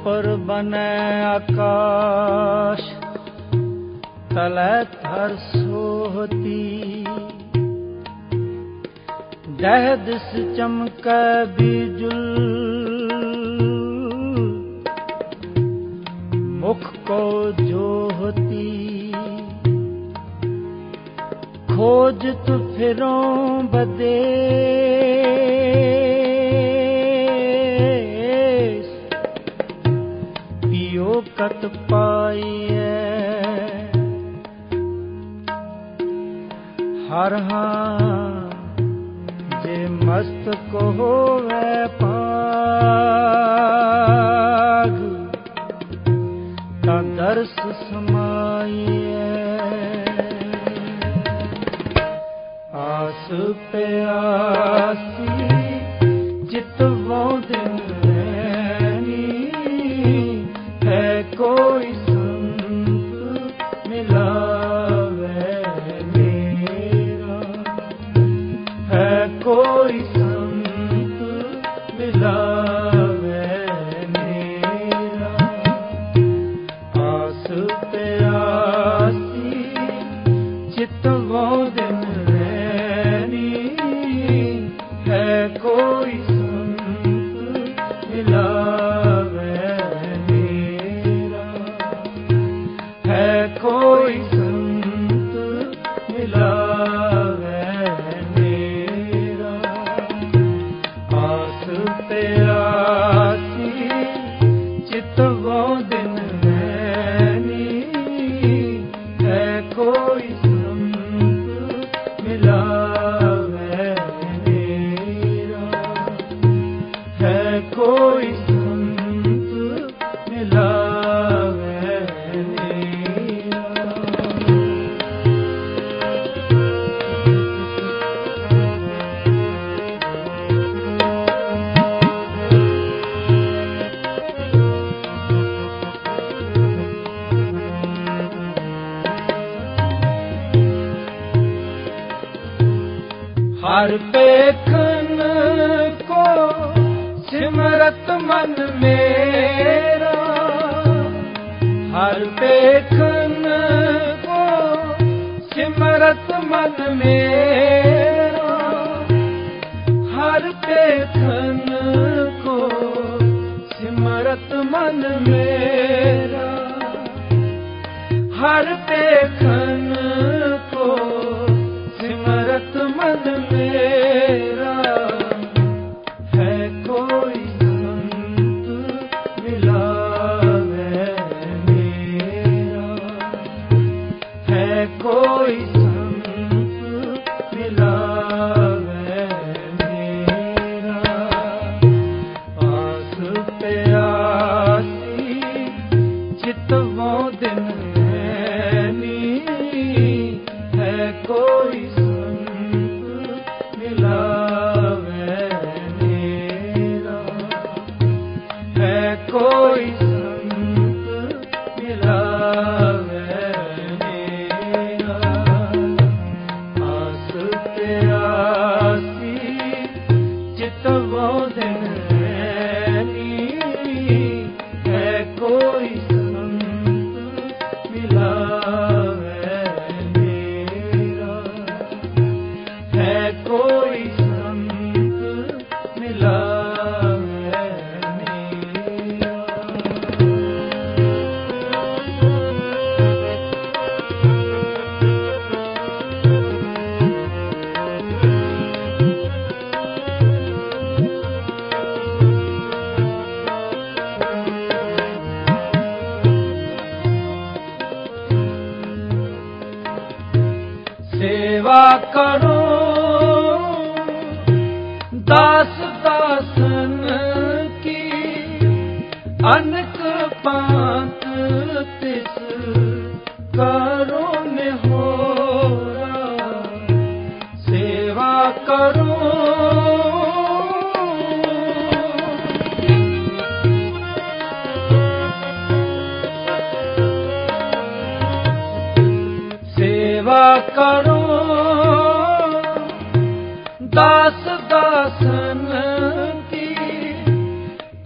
ਉਪਰ ਬਨੈ ਆਕਾਸ਼, ਤਲੈ ਧਰ ਸੋਹਤੀ। ਜਹ ਦਿਸ ਚਮਕੈ ਬੀਜੁਲ, ਮੁਖ ਕੋ ਜੋਹਤੀ। ਖੋਜ ਤੁ ਫਿਰੋਂ ਬਦੇ ਬਰਕਤ ਪਾਈਐ। ਹਰ ਹਾਂ ਜੇ ਮਸਤ ਕੋ ਹੋਵੇ ਪਾਗ ਤਾਂ ਦਰਸ ਸਮਾਈਐ। ਆਸ ਪਿਆਸੀ ਹਰ ਪੇਖਨ ਕੋ ਸਿਮਰਤ ਮਨ ਮੇਰਾ। ਹਰ ਪੇਖਨ ਕੋ ਸਿਮਰਤ ਮਨ ਮੇਰਾ। ਹਰ ਪੇਖਨ ਕੋ ਸਿਮਰਤ ਮਨ ਮੇਰਾ। ਹਰ ਪੇਖਨ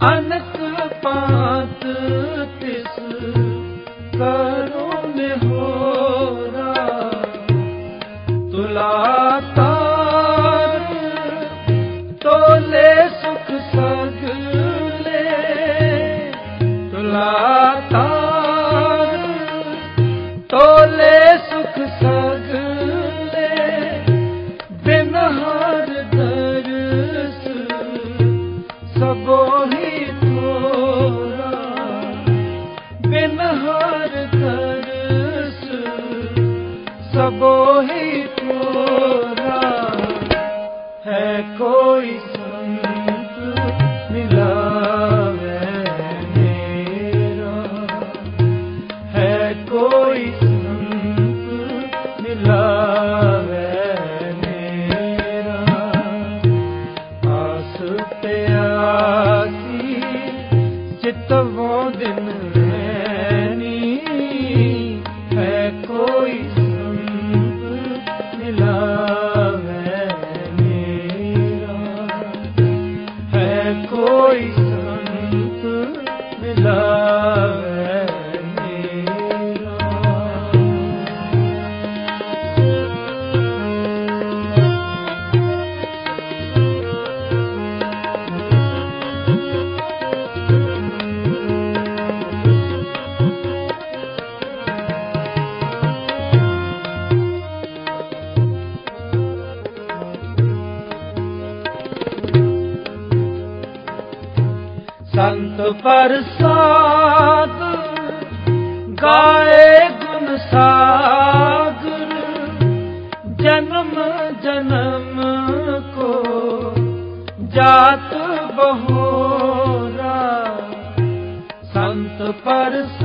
ਅਨਕ ਪਾਤ ਤਿਸ ਕਰੋ ਸਭੋ ਹੀ ਹੈ ਕੋਈ ਸੰਤ ਮਿਲਾਵੇ ਮੇਰਾ। ਹੈ ਕੋਈ ਸੰਤ ਮਿਲਾਵੇ ਮੇਰਾ। ਆਸ ਪਿਆਸੀ ਚਿਤਵੋਂ ਦਿਨ ਸੰਤ ਪ੍ਰਸਾਦ ਗਾਏ ਗੁਣ ਸਾਗਰ ਜਨਮ ਜਨਮ ਕੋ ਜਾਤ ਬਹੋਰਾ ਸੰਤ ਪ੍ਰਸਾਦ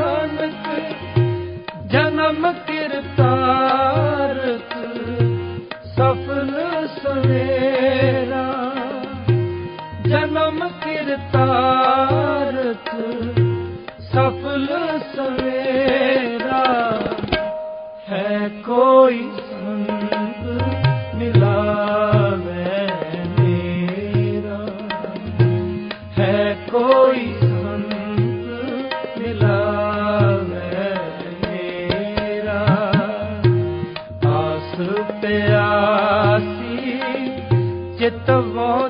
ਸਵੇਰਾ ਜਨਮ ਕਿਰਤਾਰਥ ਸਫਲ ਸਵੇਰਾ ਹੈ ਕੋਈ ਸੰਤ ਮਿਲਾਵੇ ਮੇਰਾ। ਹੈ ਕੋਈ ਸੰਤ ਮਿਲਾਵੇ ਮੇਰਾ। ਆਸ ਪਿਆਸੀ ਚਿਤਵੋਂ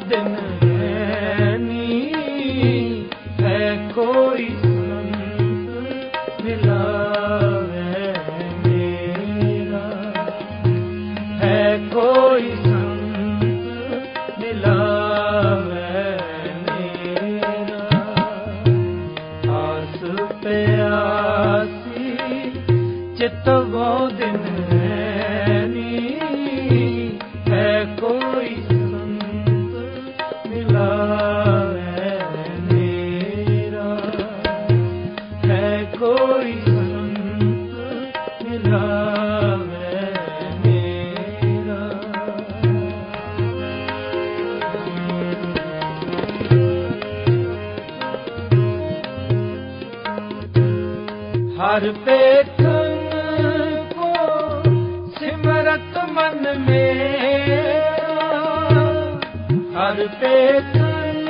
ਹਰ ਪੇਖਨ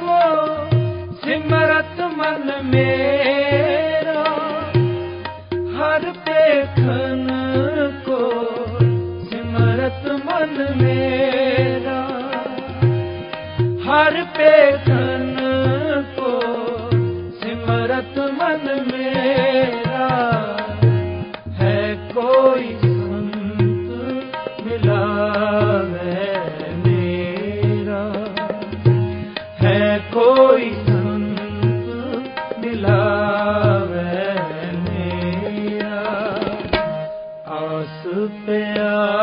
ਕੋ, ਸਿਮਰਤ ਮਨ ਮੇਰਾ। ਹਰ ਪੇਖਨ ਕੋ, ਸਿਮਰਤ ਮਨ ਮੇਰਾ। ਹਰ ਪੇਖਨ ਕੋ ਆਸ ਪਿਆਸੀ ਚਿਤ